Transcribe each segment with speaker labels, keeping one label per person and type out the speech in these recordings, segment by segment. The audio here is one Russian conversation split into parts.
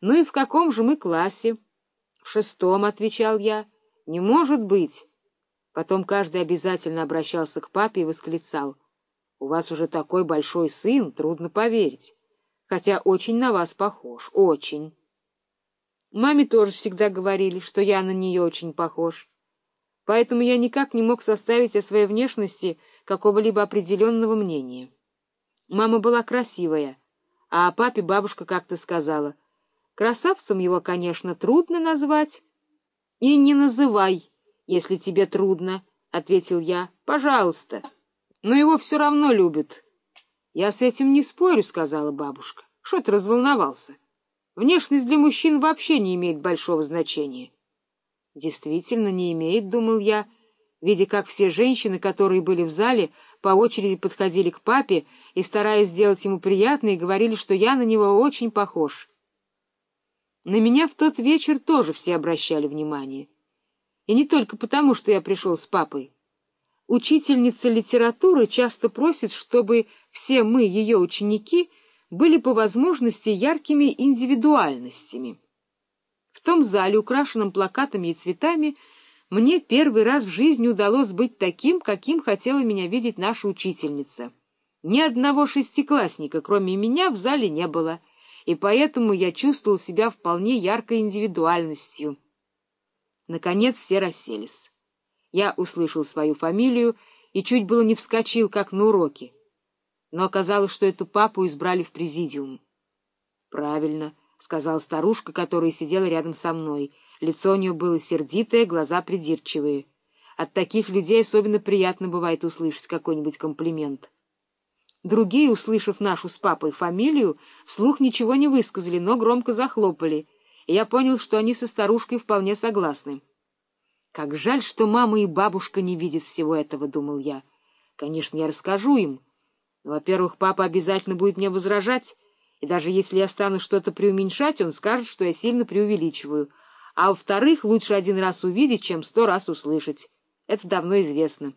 Speaker 1: Ну и в каком же мы классе? В шестом, — отвечал я. Не может быть. Потом каждый обязательно обращался к папе и восклицал. У вас уже такой большой сын, трудно поверить. Хотя очень на вас похож, очень. Маме тоже всегда говорили, что я на нее очень похож. Поэтому я никак не мог составить о своей внешности какого-либо определенного мнения. Мама была красивая, а о папе бабушка как-то сказала — Красавцем его, конечно, трудно назвать. — И не называй, если тебе трудно, — ответил я. — Пожалуйста. Но его все равно любят. — Я с этим не спорю, — сказала бабушка. — Что ты разволновался? Внешность для мужчин вообще не имеет большого значения. — Действительно, не имеет, — думал я, видя, как все женщины, которые были в зале, по очереди подходили к папе и, стараясь сделать ему приятно, и говорили, что я на него очень похож. На меня в тот вечер тоже все обращали внимание. И не только потому, что я пришел с папой. Учительница литературы часто просит, чтобы все мы, ее ученики, были по возможности яркими индивидуальностями. В том зале, украшенном плакатами и цветами, мне первый раз в жизни удалось быть таким, каким хотела меня видеть наша учительница. Ни одного шестиклассника, кроме меня, в зале не было — и поэтому я чувствовал себя вполне яркой индивидуальностью. Наконец все расселись. Я услышал свою фамилию и чуть было не вскочил, как на уроке. Но оказалось, что эту папу избрали в президиум. — Правильно, — сказала старушка, которая сидела рядом со мной. Лицо у нее было сердитое, глаза придирчивые. От таких людей особенно приятно бывает услышать какой-нибудь комплимент. Другие, услышав нашу с папой фамилию, вслух ничего не высказали, но громко захлопали, и я понял, что они со старушкой вполне согласны. Как жаль, что мама и бабушка не видят всего этого, — думал я. Конечно, я расскажу им. Во-первых, папа обязательно будет мне возражать, и даже если я стану что-то преуменьшать, он скажет, что я сильно преувеличиваю. А во-вторых, лучше один раз увидеть, чем сто раз услышать. Это давно известно.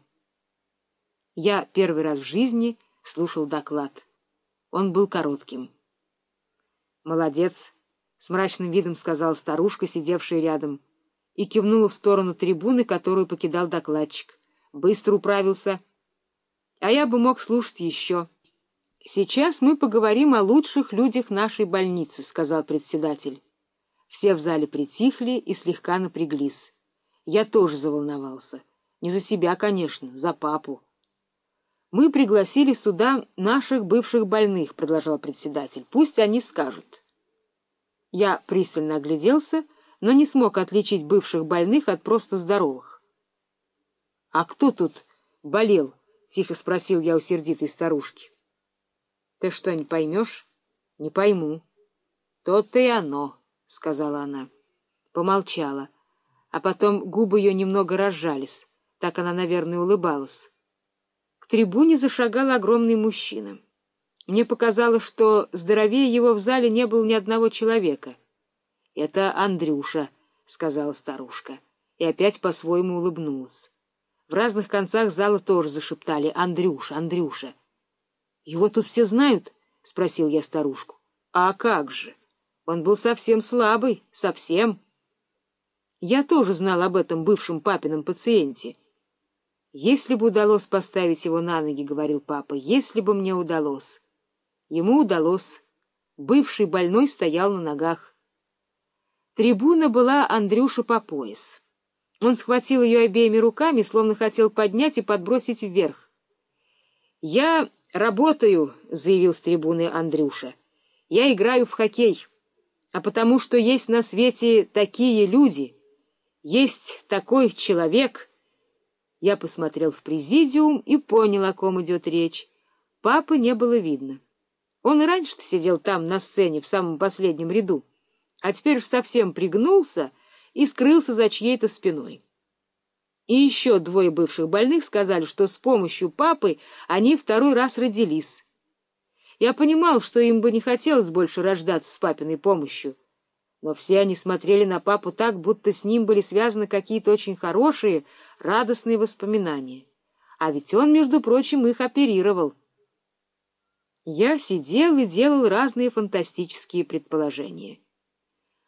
Speaker 1: Я первый раз в жизни слушал доклад. Он был коротким. «Молодец!» — с мрачным видом сказала старушка, сидевшая рядом, и кивнула в сторону трибуны, которую покидал докладчик. «Быстро управился. А я бы мог слушать еще». «Сейчас мы поговорим о лучших людях нашей больницы», — сказал председатель. Все в зале притихли и слегка напряглись. Я тоже заволновался. Не за себя, конечно, за папу. Мы пригласили сюда наших бывших больных, — продолжал председатель. Пусть они скажут. Я пристально огляделся, но не смог отличить бывших больных от просто здоровых. — А кто тут болел? — тихо спросил я у сердитой старушки. — Ты что, не поймешь? — Не пойму. — То-то и оно, — сказала она. Помолчала, а потом губы ее немного разжались. Так она, наверное, улыбалась трибуне зашагал огромный мужчина. Мне показалось, что здоровее его в зале не было ни одного человека. — Это Андрюша, — сказала старушка, и опять по-своему улыбнулась. В разных концах зала тоже зашептали «Андрюша, Андрюша». — Его тут все знают? — спросил я старушку. — А как же? Он был совсем слабый, совсем. Я тоже знал об этом бывшем папином пациенте — «Если бы удалось поставить его на ноги, — говорил папа, — если бы мне удалось». Ему удалось. Бывший больной стоял на ногах. Трибуна была Андрюша по пояс. Он схватил ее обеими руками, словно хотел поднять и подбросить вверх. «Я работаю», — заявил с трибуны Андрюша. «Я играю в хоккей, а потому что есть на свете такие люди, есть такой человек — я посмотрел в президиум и понял, о ком идет речь. Папы не было видно. Он и раньше-то сидел там, на сцене, в самом последнем ряду, а теперь уж совсем пригнулся и скрылся за чьей-то спиной. И еще двое бывших больных сказали, что с помощью папы они второй раз родились. Я понимал, что им бы не хотелось больше рождаться с папиной помощью, но все они смотрели на папу так, будто с ним были связаны какие-то очень хорошие, радостные воспоминания. А ведь он, между прочим, их оперировал. Я сидел и делал разные фантастические предположения.